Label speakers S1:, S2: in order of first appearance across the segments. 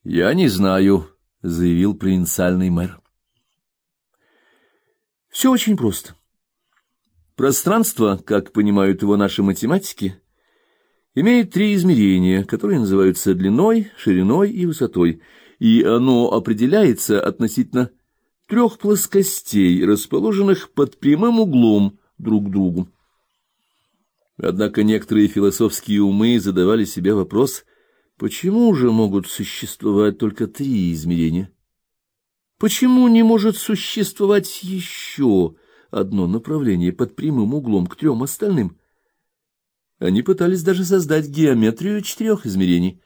S1: — Я не знаю, — заявил провинциальный мэр. Все очень просто. Пространство, как понимают его наши математики, имеет три измерения, которые называются длиной, шириной и высотой, и оно определяется относительно трех плоскостей, расположенных под прямым углом друг к другу. Однако некоторые философские умы задавали себе вопрос, почему же могут существовать только три измерения? Почему не может существовать еще одно направление под прямым углом к трем остальным? Они пытались даже создать геометрию четырех измерений.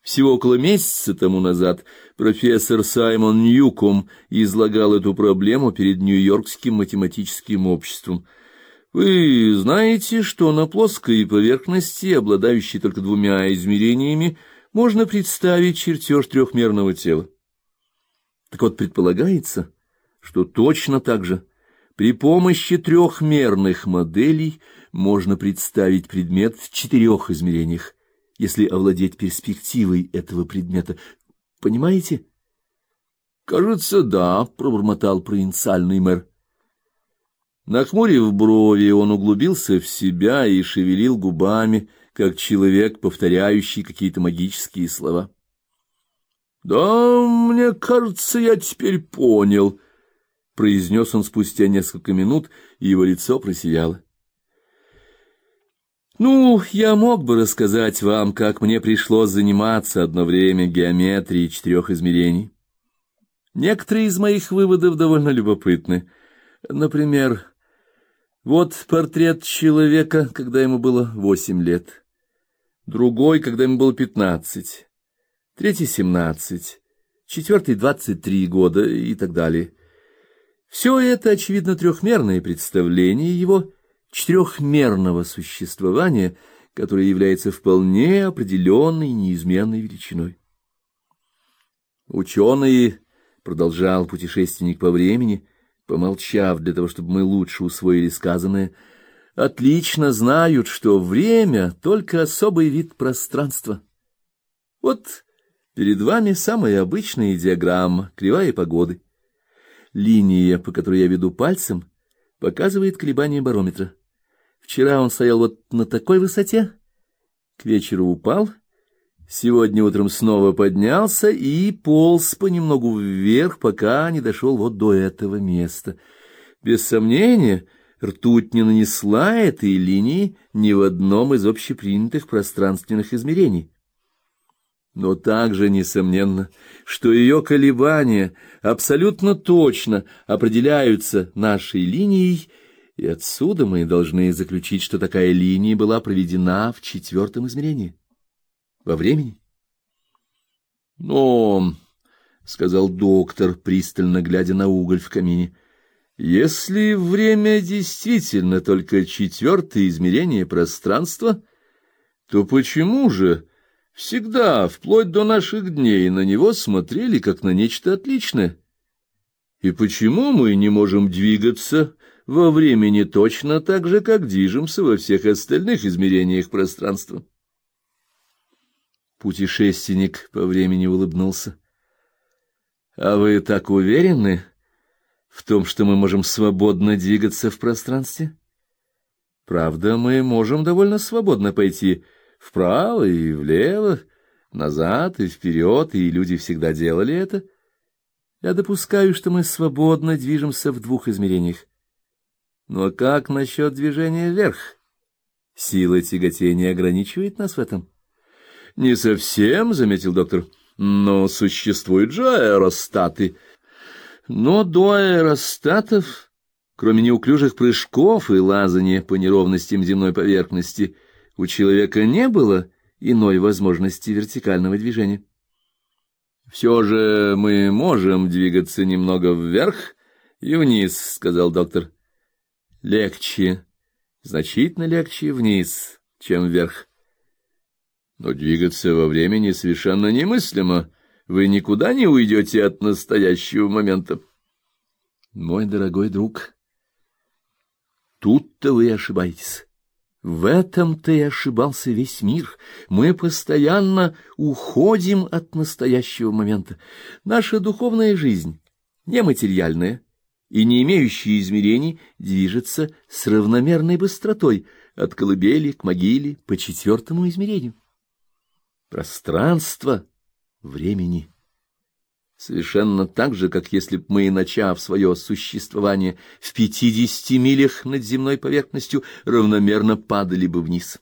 S1: Всего около месяца тому назад профессор Саймон Ньюком излагал эту проблему перед Нью-Йоркским математическим обществом. Вы знаете, что на плоской поверхности, обладающей только двумя измерениями, можно представить чертеж трехмерного тела. Так вот, предполагается, что точно так же при помощи трехмерных моделей можно представить предмет в четырех измерениях, если овладеть перспективой этого предмета. Понимаете? Кажется, да, пробормотал провинциальный мэр. Нахмурив брови, он углубился в себя и шевелил губами, как человек, повторяющий какие-то магические слова. Да, мне кажется, я теперь понял, произнес он спустя несколько минут, и его лицо просияло. Ну, я мог бы рассказать вам, как мне пришлось заниматься одно время геометрией четырех измерений. Некоторые из моих выводов довольно любопытны. Например, вот портрет человека, когда ему было восемь лет, другой, когда ему было пятнадцать, третий — семнадцать, четвертый — двадцать три года и так далее. Все это, очевидно, трехмерное представление его четырехмерного существования, которое является вполне определенной неизменной величиной. Ученые, продолжал путешественник по времени, помолчав для того, чтобы мы лучше усвоили сказанное, отлично знают, что время только особый вид пространства. Вот перед вами самая обычная диаграмма, кривая погоды. Линия, по которой я веду пальцем, показывает колебания барометра. Вчера он стоял вот на такой высоте, к вечеру упал, сегодня утром снова поднялся и полз понемногу вверх, пока не дошел вот до этого места. Без сомнения, ртуть не нанесла этой линии ни в одном из общепринятых пространственных измерений. Но также несомненно, что ее колебания абсолютно точно определяются нашей линией и отсюда мы должны заключить, что такая линия была проведена в четвертом измерении, во времени. Но, — сказал доктор, пристально глядя на уголь в камине, — если время действительно только четвертое измерение пространства, то почему же всегда, вплоть до наших дней, на него смотрели как на нечто отличное? И почему мы не можем двигаться во времени точно так же, как движемся во всех остальных измерениях пространства. Путешественник по времени улыбнулся. — А вы так уверены в том, что мы можем свободно двигаться в пространстве? Правда, мы можем довольно свободно пойти вправо и влево, назад и вперед, и люди всегда делали это. Я допускаю, что мы свободно движемся в двух измерениях. Но как насчет движения вверх? Сила тяготения ограничивает нас в этом? Не совсем, заметил доктор. Но существуют же аэростаты. Но до аэростатов, кроме неуклюжих прыжков и лазания по неровностям земной поверхности, у человека не было иной возможности вертикального движения. Все же мы можем двигаться немного вверх и вниз, сказал доктор легче, значительно легче вниз, чем вверх. Но двигаться во времени совершенно немыслимо. Вы никуда не уйдете от настоящего момента. Мой дорогой друг, тут-то вы ошибаетесь. В этом-то и ошибался весь мир. Мы постоянно уходим от настоящего момента. Наша духовная жизнь, нематериальная и не имеющая измерений, движется с равномерной быстротой от колыбели к могиле по четвертому измерению. Пространство времени. Совершенно так же, как если б мы, начав свое существование в пятидесяти милях над земной поверхностью, равномерно падали бы вниз.